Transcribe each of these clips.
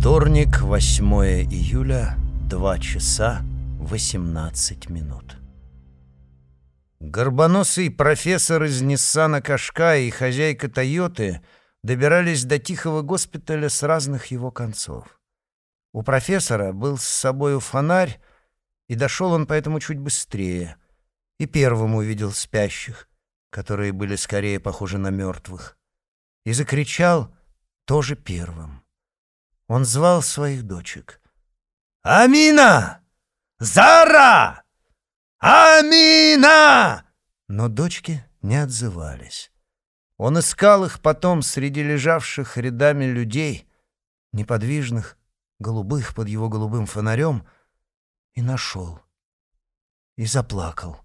Вторник, 8 июля, 2 часа 18 минут. Горбоносый профессор из Ниссана Кашка и хозяйка Тойоты добирались до тихого госпиталя с разных его концов. У профессора был с собою фонарь, и дошел он поэтому чуть быстрее, и первым увидел спящих, которые были скорее похожи на мертвых, и закричал тоже первым. Он звал своих дочек. «Амина! Зара! Амина!» Но дочки не отзывались. Он искал их потом среди лежавших рядами людей, неподвижных, голубых под его голубым фонарем, и нашел. И заплакал,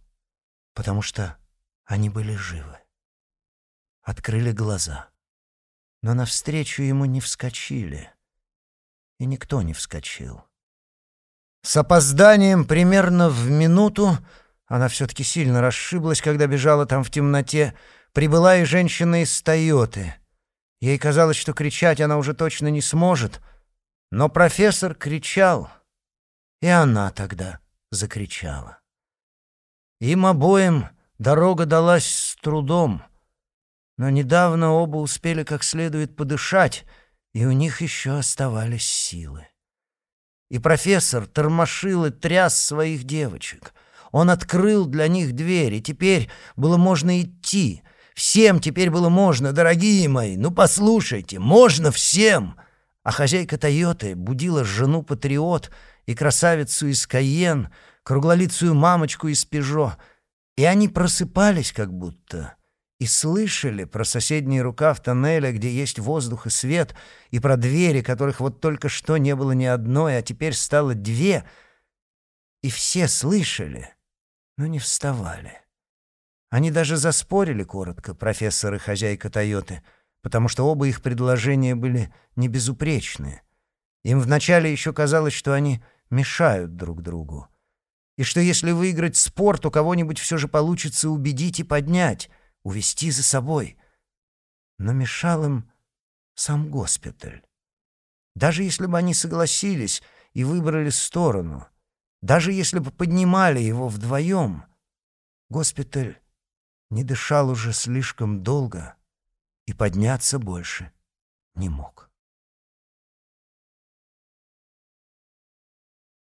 потому что они были живы. Открыли глаза. Но навстречу ему не вскочили — и никто не вскочил. С опозданием примерно в минуту, она все-таки сильно расшиблась, когда бежала там в темноте, прибыла и женщина из Тойоты. Ей казалось, что кричать она уже точно не сможет, но профессор кричал, и она тогда закричала. Им обоим дорога далась с трудом, но недавно оба успели как следует подышать — и у них еще оставались силы. И профессор тормошил и тряс своих девочек. Он открыл для них дверь, и теперь было можно идти. Всем теперь было можно, дорогие мои, ну послушайте, можно всем. А хозяйка Тойоты будила жену-патриот и красавицу из Кайен, круглолицую мамочку из Пежо, и они просыпались как будто и слышали про соседний рукав тоннеля, где есть воздух и свет, и про двери, которых вот только что не было ни одной, а теперь стало две, и все слышали, но не вставали. Они даже заспорили коротко, профессор и хозяйка Тойоты, потому что оба их предложения были не безупречные. Им вначале еще казалось, что они мешают друг другу, и что если выиграть спор, то кого-нибудь все же получится убедить и поднять — увести за собой. Но мешал им сам госпиталь. Даже если бы они согласились и выбрали сторону, даже если бы поднимали его вдвоем, госпиталь не дышал уже слишком долго и подняться больше не мог.